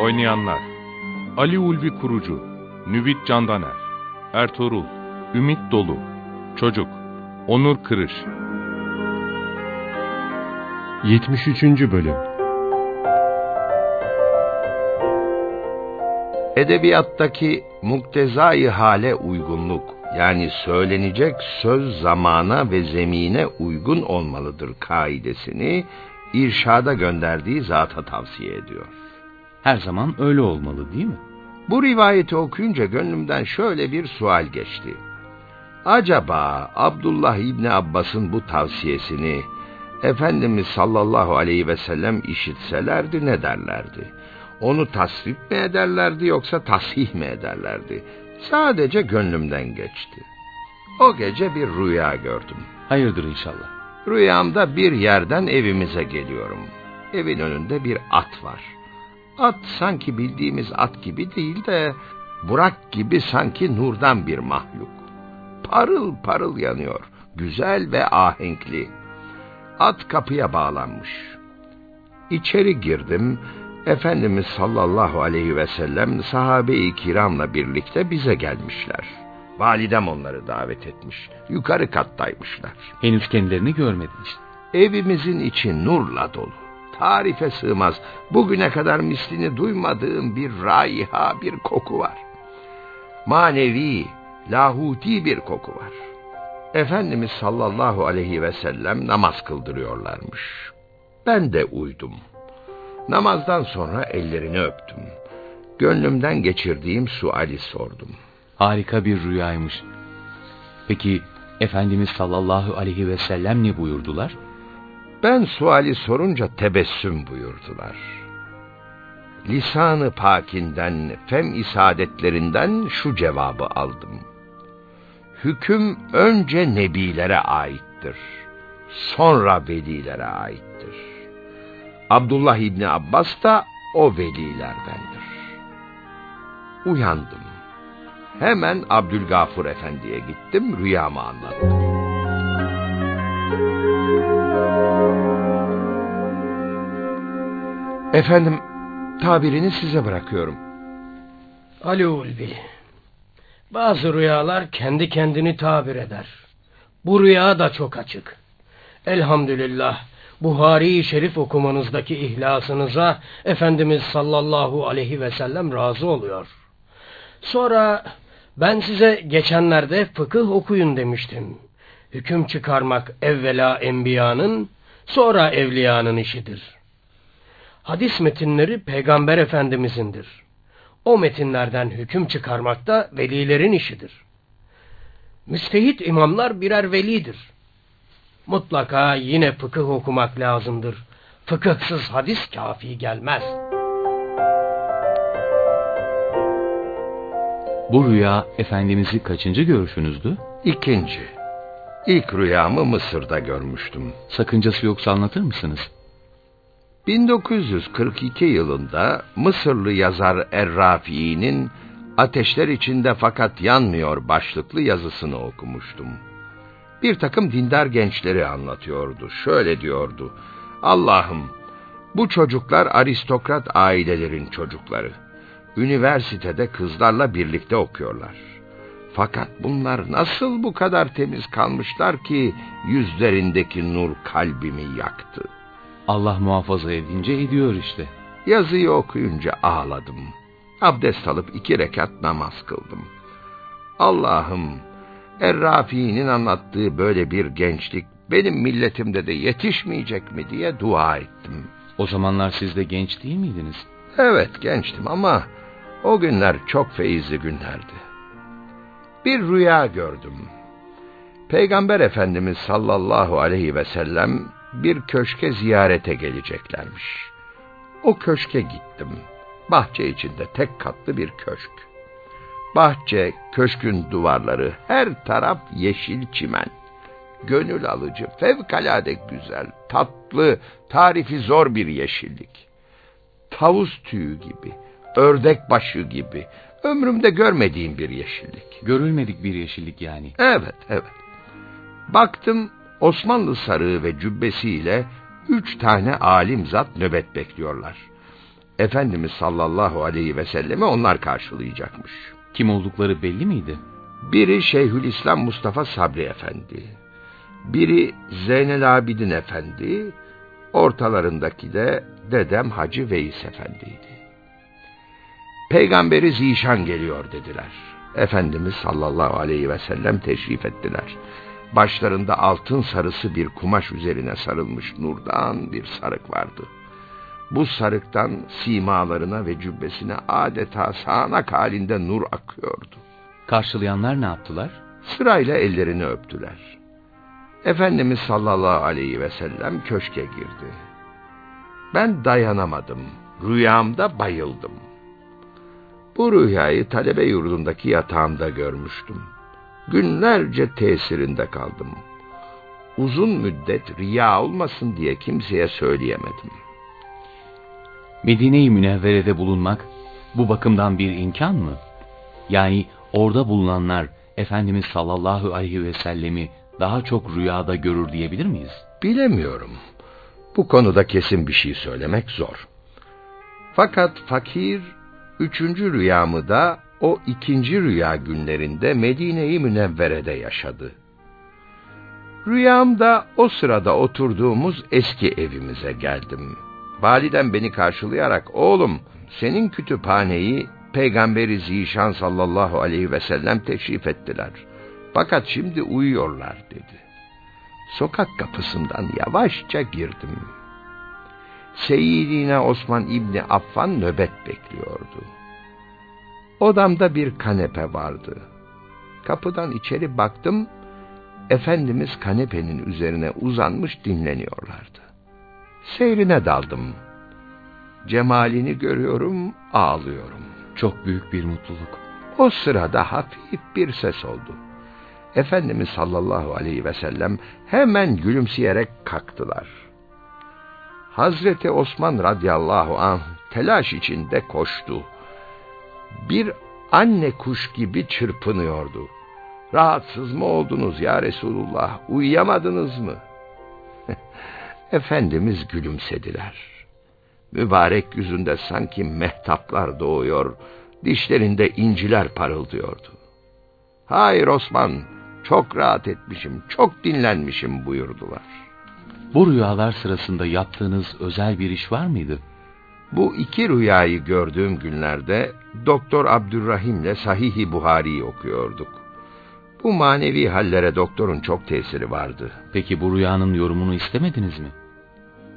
Oynayanlar Ali Ulvi Kurucu Nüvit Candaner Ertuğrul Ümit Dolu Çocuk Onur Kırış 73. Bölüm Edebiyattaki muktezai hale uygunluk, yani söylenecek söz zamana ve zemine uygun olmalıdır kaidesini irşada gönderdiği zata tavsiye ediyor. Her zaman öyle olmalı değil mi? Bu rivayeti okuyunca gönlümden şöyle bir sual geçti. Acaba Abdullah İbni Abbas'ın bu tavsiyesini Efendimiz sallallahu aleyhi ve sellem işitselerdi ne derlerdi? Onu tasvip mi ederlerdi yoksa tasih mi ederlerdi? Sadece gönlümden geçti. O gece bir rüya gördüm. Hayırdır inşallah. Rüyamda bir yerden evimize geliyorum. Evin önünde bir at var. At sanki bildiğimiz at gibi değil de Burak gibi sanki nurdan bir mahluk. Parıl parıl yanıyor. Güzel ve ahenkli. At kapıya bağlanmış. İçeri girdim. Efendimiz sallallahu aleyhi ve sellem sahabe-i kiramla birlikte bize gelmişler. Validem onları davet etmiş. Yukarı kattaymışlar. Henüz kendilerini görmedin işte. Evimizin içi nurla dolu. Tarife sığmaz. Bugüne kadar mislini duymadığım bir raiha, bir koku var. Manevi, lahuti bir koku var. Efendimiz sallallahu aleyhi ve sellem namaz kıldırıyorlarmış. Ben de uydum. Namazdan sonra ellerini öptüm. Gönlümden geçirdiğim suali sordum. Harika bir rüyaymış. Peki Efendimiz sallallahu aleyhi ve sellem ne buyurdular? Ben suali sorunca tebessüm buyurdular. Lisanı pakinden, fem isadetlerinden şu cevabı aldım. Hüküm önce nebilere aittir. Sonra velilere aittir. Abdullah İbni Abbas da o velilerdendir. Uyandım. Hemen Abdülgafur Efendi'ye gittim, rüyamı anlattım. Efendim, tabirini size bırakıyorum. Ali Ulvi, bazı rüyalar kendi kendini tabir eder. Bu rüya da çok açık. Elhamdülillah, Buhari-i Şerif okumanızdaki ihlasınıza Efendimiz sallallahu aleyhi ve sellem razı oluyor. Sonra ben size geçenlerde fıkıh okuyun demiştim. Hüküm çıkarmak evvela enbiyanın, sonra evliyanın işidir. Hadis metinleri Peygamber Efendimizindir. O metinlerden hüküm çıkarmak da velilerin işidir. Müstehit imamlar birer velidir. Mutlaka yine fıkıh okumak lazımdır. Fıkıhsız hadis kafi gelmez. Bu rüya Efendimiz'i kaçıncı görüşünüzdü? İkinci. İlk rüyamı Mısır'da görmüştüm. Sakıncası yoksa anlatır mısınız? 1942 yılında Mısırlı yazar Errafi'nin Ateşler içinde fakat yanmıyor başlıklı yazısını okumuştum. Bir takım dindar gençleri anlatıyordu. Şöyle diyordu. Allah'ım bu çocuklar aristokrat ailelerin çocukları. Üniversitede kızlarla birlikte okuyorlar. Fakat bunlar nasıl bu kadar temiz kalmışlar ki yüzlerindeki nur kalbimi yaktı. Allah muhafaza edince ediyor işte. Yazıyı okuyunca ağladım. Abdest alıp iki rekat namaz kıldım. Allah'ım, Errafi'nin anlattığı böyle bir gençlik benim milletimde de yetişmeyecek mi diye dua ettim. O zamanlar siz de genç değil miydiniz? Evet gençtim ama o günler çok feyizli günlerdi. Bir rüya gördüm. Peygamber Efendimiz sallallahu aleyhi ve sellem bir köşke ziyarete geleceklermiş. O köşke gittim. Bahçe içinde tek katlı bir köşk. Bahçe, köşkün duvarları, her taraf yeşil çimen. Gönül alıcı, fevkalade güzel, tatlı, tarifi zor bir yeşillik. Tavus tüyü gibi, ördek başı gibi, ömrümde görmediğim bir yeşillik. Görülmedik bir yeşillik yani. Evet, evet. Baktım Osmanlı sarığı ve cübbesiyle üç tane alim zat nöbet bekliyorlar. Efendimiz sallallahu aleyhi ve selleme onlar karşılayacakmış. Kim oldukları belli miydi? Biri Şeyhülislam Mustafa Sabri Efendi, biri Zeynel Abidin Efendi, ortalarındaki de dedem Hacı Veys Efendi'ydi. Peygamberi Zişan geliyor dediler. Efendimiz sallallahu aleyhi ve sellem teşrif ettiler. Başlarında altın sarısı bir kumaş üzerine sarılmış nurdan bir sarık vardı. Bu sarıktan simalarına ve cübbesine adeta sağanak halinde nur akıyordu. Karşılayanlar ne yaptılar? Sırayla ellerini öptüler. Efendimiz sallallahu aleyhi ve sellem köşke girdi. Ben dayanamadım. Rüyamda bayıldım. Bu rüyayı talebe yurdundaki yatağımda görmüştüm. Günlerce tesirinde kaldım. Uzun müddet riya olmasın diye kimseye söyleyemedim. Medine-i Münevvere'de bulunmak bu bakımdan bir imkan mı? Yani orada bulunanlar Efendimiz sallallahu aleyhi ve sellemi daha çok rüyada görür diyebilir miyiz? Bilemiyorum. Bu konuda kesin bir şey söylemek zor. Fakat fakir üçüncü rüyamı da o ikinci rüya günlerinde Medine-i Münevvere'de yaşadı. Rüyamda o sırada oturduğumuz eski evimize geldim. Validem beni karşılayarak, oğlum senin kütüphaneyi Peygamberi Zişan sallallahu aleyhi ve sellem teşrif ettiler. Fakat şimdi uyuyorlar dedi. Sokak kapısından yavaşça girdim. Seyyidina Osman İbni Affan nöbet bekliyordu. Odamda bir kanepe vardı. Kapıdan içeri baktım, Efendimiz kanepenin üzerine uzanmış dinleniyorlardı. Seyrine daldım. Cemalini görüyorum, ağlıyorum. Çok büyük bir mutluluk. O sırada hafif bir ses oldu. Efendimiz sallallahu aleyhi ve sellem hemen gülümseyerek kalktılar. Hazreti Osman radıyallahu anh telaş içinde koştu. Bir anne kuş gibi çırpınıyordu. Rahatsız mı oldunuz ya Resulullah? Uyuyamadınız mı? Efendimiz gülümsediler. Mübarek yüzünde sanki mehtaplar doğuyor, dişlerinde inciler parıldıyordu. Hayır Osman, çok rahat etmişim, çok dinlenmişim buyurdular. Bu rüyalar sırasında yaptığınız özel bir iş var mıydı? Bu iki rüyayı gördüğüm günlerde Doktor Abdurrahim'le Sahih-i Buhari'yi okuyorduk. Bu manevi hallere doktorun çok tesiri vardı. Peki bu rüyanın yorumunu istemediniz mi?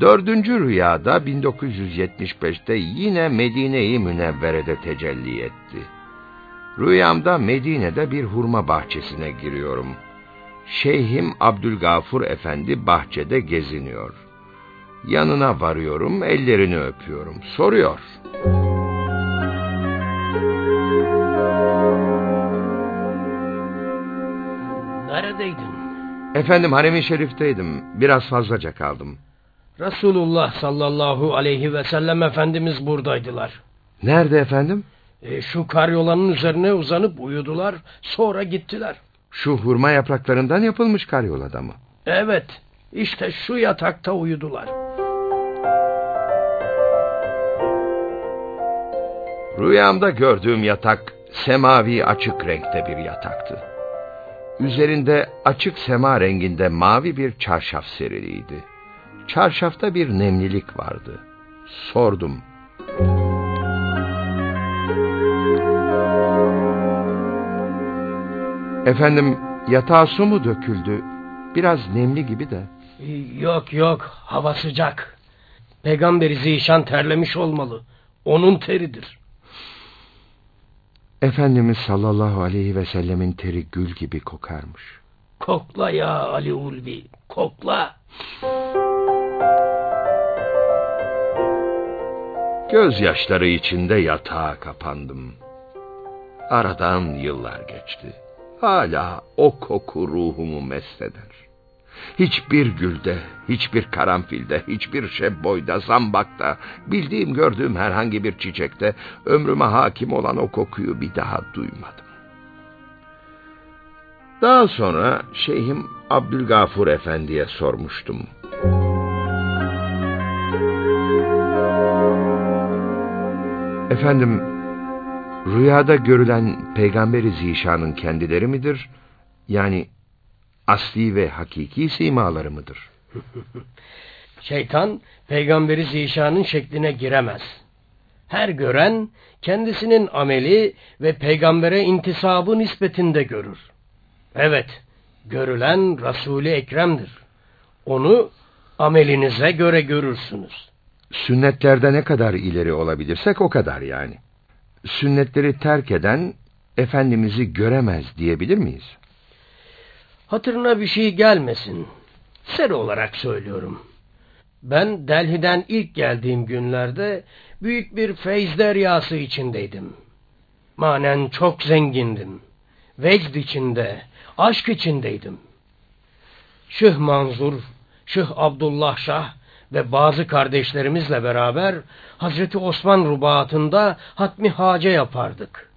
Dördüncü rüyada 1975'te yine Medine-i Münevvere'de tecelli etti. Rüyamda Medine'de bir hurma bahçesine giriyorum. Şeyhim Abdülgafur Efendi bahçede geziniyor. Yanına varıyorum, ellerini öpüyorum. Soruyor. Neredeydin? Efendim harem-i şerifteydim. Biraz fazlaca kaldım. Resulullah sallallahu aleyhi ve sellem Efendimiz buradaydılar. Nerede efendim? E, şu karyolanın üzerine uzanıp uyudular, sonra gittiler. Şu hurma yapraklarından yapılmış karyolada mı? Evet, işte şu yatakta uyudular. Rüyamda gördüğüm yatak semavi açık renkte bir yataktı. Üzerinde açık sema renginde mavi bir çarşaf seriliydi. Çarşafta bir nemlilik vardı. Sordum. Efendim yatağa su mu döküldü? Biraz nemli gibi de. Yok yok, hava sıcak. Peygamberi Zişan terlemiş olmalı. Onun teridir. Efendimiz sallallahu aleyhi ve sellemin teri gül gibi kokarmış. Kokla ya Ali Ulvi, kokla. Gözyaşları içinde yatağa kapandım. Aradan yıllar geçti. Hala o koku ruhumu mest eder. Hiçbir gülde, hiçbir karanfilde, hiçbir şebboyda, zambakta, bildiğim gördüğüm herhangi bir çiçekte ömrüme hakim olan o kokuyu bir daha duymadım. Daha sonra Şeyhim Abdülgafur Efendi'ye sormuştum. Efendim, rüyada görülen Peygamberi Zişan'ın kendileri midir? Yani asli ve hakiki simaları mıdır? Şeytan peygamberi zişanın şekline giremez. Her gören kendisinin ameli ve peygambere intisabı nispetinde görür. Evet, görülen Resul-i Ekrem'dir. Onu amelinize göre görürsünüz. Sünnetlerde ne kadar ileri olabilirsek o kadar yani. Sünnetleri terk eden Efendimiz'i göremez diyebilir miyiz? Hatırına bir şey gelmesin. Seri olarak söylüyorum. Ben Delhi'den ilk geldiğim günlerde büyük bir feyz deryası içindeydim. Manen çok zengindim. Vecd içinde, aşk içindeydim. Şıh Manzur, Şıh Abdullah Şah ve bazı kardeşlerimizle beraber Hazreti Osman rubaatında hatmi hace yapardık.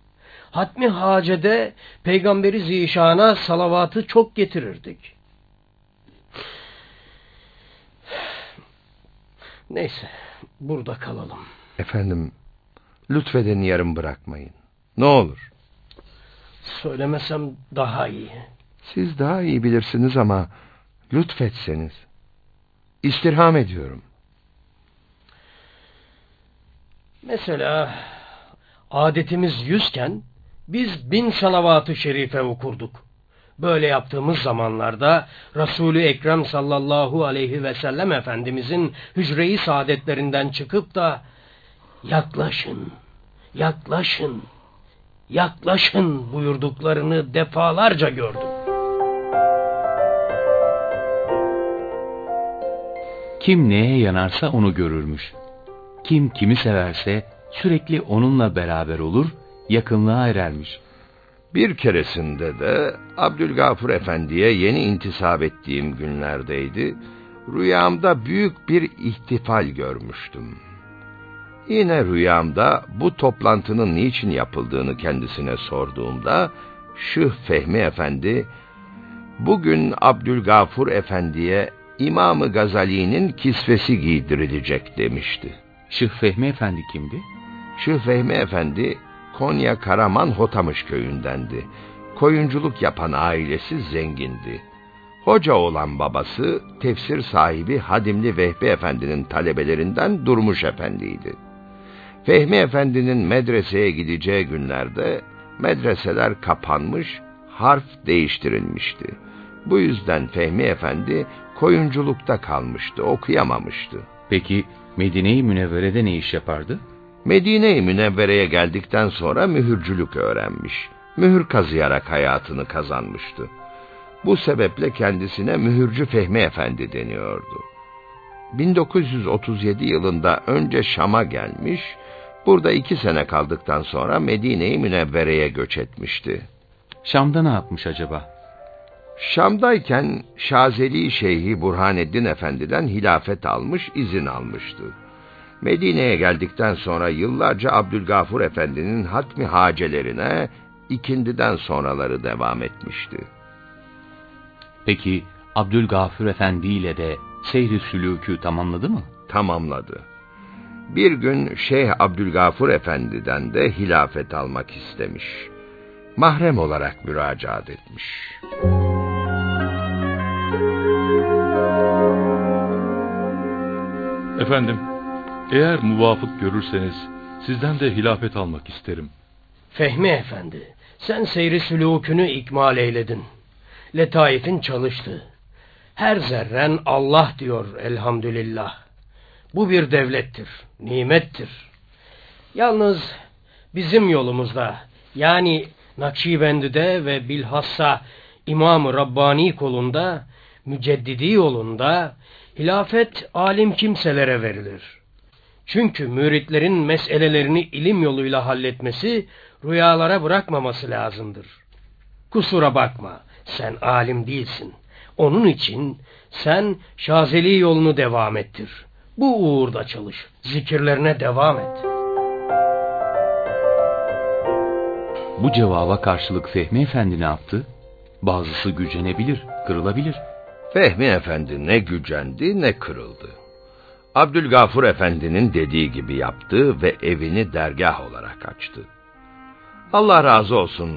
Hatmi hacede Peygamberi Zişan'a salavatı çok getirirdik. Neyse, burada kalalım. Efendim, lütfeden yarım bırakmayın. Ne olur. Söylemesem daha iyi. Siz daha iyi bilirsiniz ama lütfetseniz. İstirham ediyorum. Mesela adetimiz yüzken biz bin salavat-ı şerife okurduk. Böyle yaptığımız zamanlarda Resulü Ekrem sallallahu aleyhi ve sellem Efendimizin hücre-i saadetlerinden çıkıp da yaklaşın, yaklaşın, yaklaşın buyurduklarını defalarca gördüm. Kim neye yanarsa onu görürmüş. Kim kimi severse sürekli onunla beraber olur, yakınlığa erermiş. Bir keresinde de Abdülgafur Efendi'ye yeni intisap ettiğim günlerdeydi. Rüyamda büyük bir ihtifal görmüştüm. Yine rüyamda bu toplantının niçin yapıldığını kendisine sorduğumda Şıh Fehmi Efendi bugün Abdülgafur Efendi'ye İmam-ı Gazali'nin kisvesi giydirilecek demişti. Şıh Fehmi Efendi kimdi? Şıh Fehmi Efendi Konya Karaman Hotamış köyündendi. Koyunculuk yapan ailesi zengindi. Hoca olan babası tefsir sahibi Hadimli Vehbi Efendi'nin talebelerinden Durmuş Efendi'ydi. Fehmi Efendi'nin medreseye gideceği günlerde medreseler kapanmış, harf değiştirilmişti. Bu yüzden Fehmi Efendi koyunculukta kalmıştı, okuyamamıştı. Peki Medine-i Münevvere'de ne iş yapardı? Medine-i Münevvere'ye geldikten sonra mühürcülük öğrenmiş. Mühür kazıyarak hayatını kazanmıştı. Bu sebeple kendisine mühürcü Fehmi Efendi deniyordu. 1937 yılında önce Şam'a gelmiş, burada iki sene kaldıktan sonra Medine-i Münevvere'ye göç etmişti. Şam'da ne yapmış acaba? Şam'dayken Şazeli Şeyhi Burhaneddin Efendi'den hilafet almış, izin almıştı. Medine'ye geldikten sonra yıllarca Abdülgafur Efendi'nin hatmi hacelerine ikindiden sonraları devam etmişti. Peki Abdülgafur Efendi ile de seyri sülûkü tamamladı mı? Tamamladı. Bir gün Şeyh Abdülgafur Efendi'den de hilafet almak istemiş. Mahrem olarak müracaat etmiş. Efendim, eğer muvafık görürseniz sizden de hilafet almak isterim. Fehmi Efendi, sen seyri sülûkünü ikmal eyledin. Letaifin çalıştı. Her zerren Allah diyor elhamdülillah. Bu bir devlettir, nimettir. Yalnız bizim yolumuzda, yani Nakşibendi'de ve bilhassa İmam-ı Rabbani kolunda, müceddidi yolunda, hilafet alim kimselere verilir. Çünkü müritlerin meselelerini ilim yoluyla halletmesi, rüyalara bırakmaması lazımdır. Kusura bakma, sen alim değilsin. Onun için sen Şazeli yolunu devam ettir. Bu uğurda çalış, zikirlerine devam et. Bu cevaba karşılık Fehmi Efendi ne yaptı? Bazısı gücenebilir, kırılabilir. Fehmi Efendi ne gücendi ne kırıldı. Abdülgafur Efendi'nin dediği gibi yaptı ve evini dergah olarak açtı. Allah razı olsun.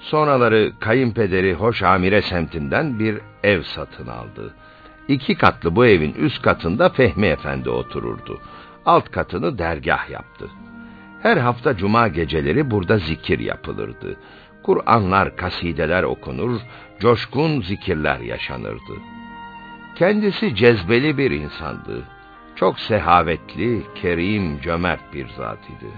Sonraları kayınpederi Hoşamire semtinden bir ev satın aldı. İki katlı bu evin üst katında Fehmi Efendi otururdu. Alt katını dergah yaptı. Her hafta cuma geceleri burada zikir yapılırdı. Kur'anlar, kasideler okunur, coşkun zikirler yaşanırdı. Kendisi cezbeli bir insandı. Çok sehavetli, kerim, cömert bir zat idi.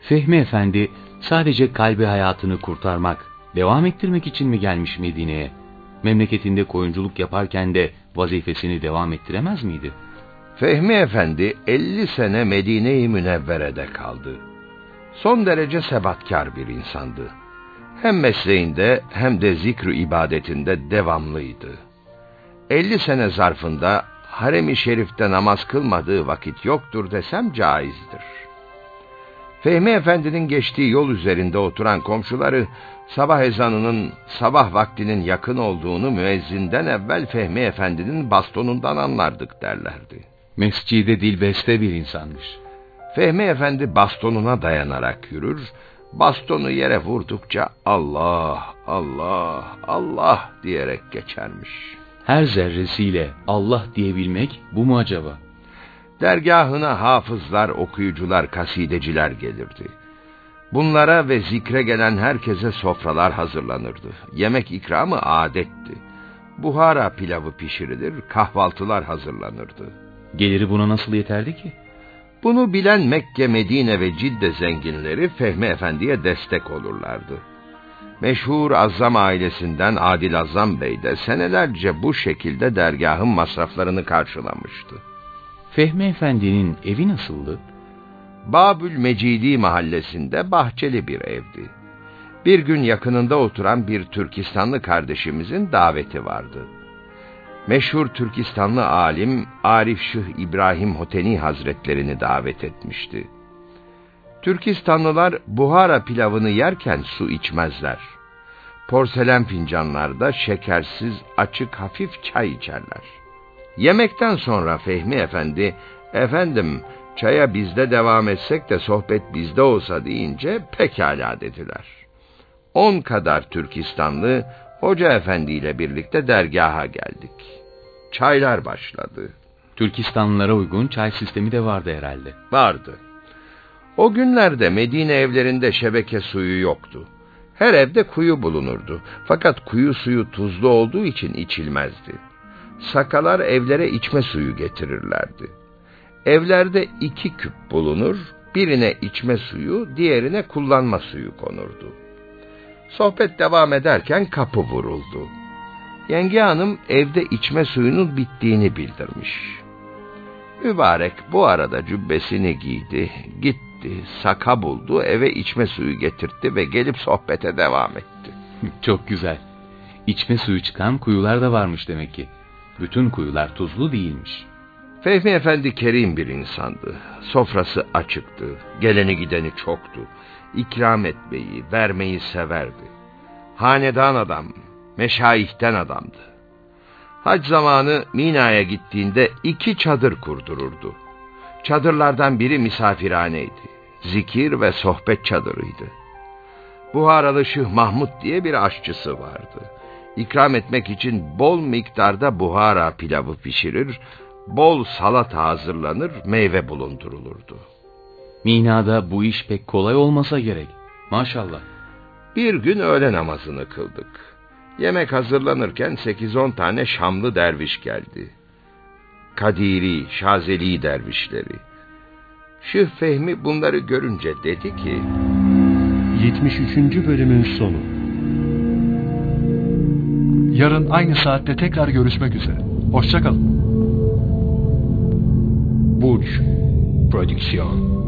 Fehmi Efendi sadece kalbi hayatını kurtarmak, devam ettirmek için mi gelmiş Medine'ye? Memleketinde koyunculuk yaparken de vazifesini devam ettiremez miydi? Fehmi Efendi 50 sene Medine-i Münevvere'de kaldı. Son derece sebatkar bir insandı. Hem mesleğinde hem de zikru ibadetinde devamlıydı. 50 sene zarfında harem-i şerifte namaz kılmadığı vakit yoktur desem caizdir. Fehmi Efendi'nin geçtiği yol üzerinde oturan komşuları sabah ezanının sabah vaktinin yakın olduğunu müezzinden evvel Fehmi Efendi'nin bastonundan anlardık derlerdi. Mescide dilbeste bir insanmış. Fehmi Efendi bastonuna dayanarak yürür, bastonu yere vurdukça Allah, Allah, Allah diyerek geçermiş. Her zerresiyle Allah diyebilmek bu mu acaba? Dergahına hafızlar, okuyucular, kasideciler gelirdi. Bunlara ve zikre gelen herkese sofralar hazırlanırdı. Yemek ikramı adetti. Buhara pilavı pişirilir, kahvaltılar hazırlanırdı. Geliri buna nasıl yeterdi ki? Bunu bilen Mekke, Medine ve Cidde zenginleri Fehmi Efendi'ye destek olurlardı. Meşhur Azzam ailesinden Adil Azzam Bey de senelerce bu şekilde dergahın masraflarını karşılamıştı. Fehmi Efendi'nin evi nasıldı? Babül Mecidi mahallesinde bahçeli bir evdi. Bir gün yakınında oturan bir Türkistanlı kardeşimizin daveti vardı. Meşhur Türkistanlı alim Arif Şıh İbrahim Hoteni Hazretlerini davet etmişti. Türkistanlılar buhara pilavını yerken su içmezler. Porselen fincanlarda şekersiz, açık, hafif çay içerler. Yemekten sonra Fehmi Efendi, efendim çaya bizde devam etsek de sohbet bizde olsa deyince pekala dediler. On kadar Türkistanlı Hoca Efendi ile birlikte dergaha geldik. Çaylar başladı. Türkistanlılara uygun çay sistemi de vardı herhalde. Vardı. O günlerde Medine evlerinde şebeke suyu yoktu. Her evde kuyu bulunurdu. Fakat kuyu suyu tuzlu olduğu için içilmezdi. Sakalar evlere içme suyu getirirlerdi. Evlerde iki küp bulunur, birine içme suyu, diğerine kullanma suyu konurdu. Sohbet devam ederken kapı vuruldu. Yenge hanım evde içme suyunun bittiğini bildirmiş. Mübarek bu arada cübbesini giydi, gitti, saka buldu, eve içme suyu getirtti ve gelip sohbete devam etti. Çok güzel. İçme suyu çıkan kuyular da varmış demek ki. Bütün kuyular tuzlu değilmiş. Fehmi Efendi kerim bir insandı. Sofrası açıktı, geleni gideni çoktu. İkram etmeyi, vermeyi severdi. Hanedan adam, meşayihten adamdı. Hac zamanı Mina'ya gittiğinde iki çadır kurdururdu. Çadırlardan biri misafirhaneydi. Zikir ve sohbet çadırıydı. Buharalı Şıh Mahmud diye bir aşçısı vardı. İkram etmek için bol miktarda buhara pilavı pişirir, bol salata hazırlanır, meyve bulundurulurdu. Mina'da bu iş pek kolay olmasa gerek. Maşallah. Bir gün öğle namazını kıldık. Yemek hazırlanırken 8-10 tane Şamlı derviş geldi. Kadiri, Şazeli dervişleri. Şıh Fehmi bunları görünce dedi ki... 73. bölümün sonu. Yarın aynı saatte tekrar görüşmek üzere. Hoşçakalın. Burç Prodüksiyon